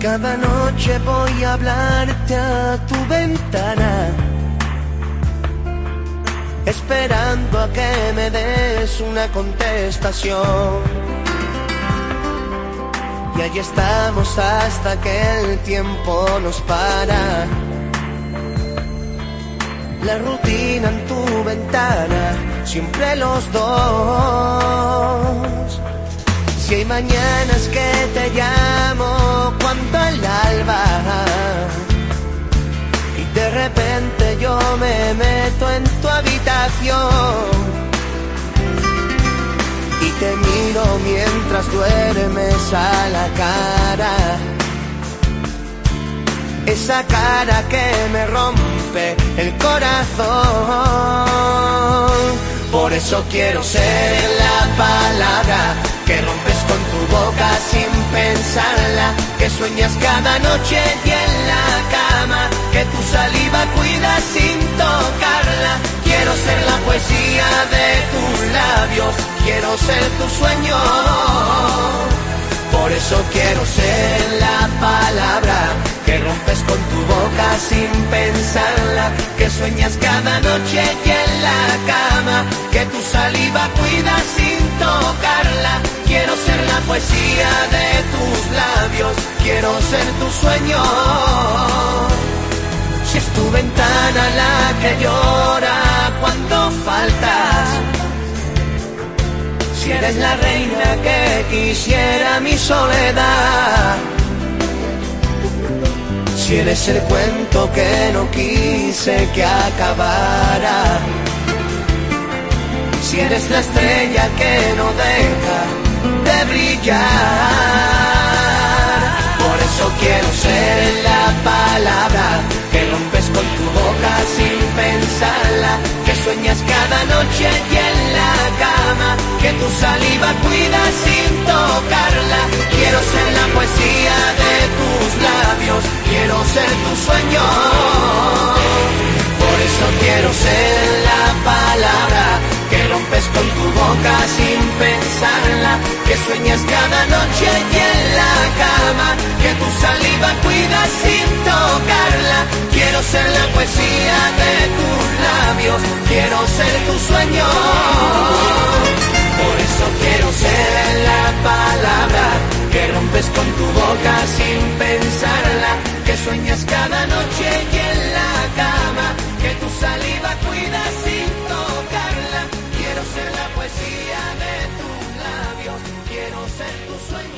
Cada noche voy a hablarte a tu ventana, esperando a que me des una contestación. Y allí estamos hasta que el tiempo nos para. La rutina en tu ventana, siempre los dos. Si hay mañanas que te llamo y te miro mientras duermes a la cara. Esa cara que me rompe el corazón. Por eso quiero ser la palabra que rompes con tu boca sin pensarla, que sueñas cada noche y en la cama, que tu saliva cuidas sin tocarla. Ser tu sueño. Por eso quiero ser la palabra que rompes con tu boca sin pensarla, que sueñas cada noche y en la cama, que tu saliva cuidas sin tocarla. Quiero ser la poesía de tus labios, quiero ser tu sueño. Si es tu ventana la que llora cuando faltas, si eres la reina que quisiera mi soledad, si eres el cuento que no quise que acabara, si eres la estrella que no deja de brillar. Que sueñas cada noche y en la cama, que tu saliva cuidas sin tocarla. Quiero ser la poesía de tus labios, quiero ser tu sueño. Por eso quiero ser la palabra que rompes con tu boca sin pensarla, que sueñas cada noche y en la cama, que tu saliva cuidas sin tocarla. Quiero ser la poesía labios, quiero ser tu sueño. Por eso quiero ser la palabra que rompes con tu boca sin pensarla, que sueñas cada noche y en la cama, que tu saliva cuidas sin tocarla. Quiero ser la poesía de tus labios, quiero ser tu sueño.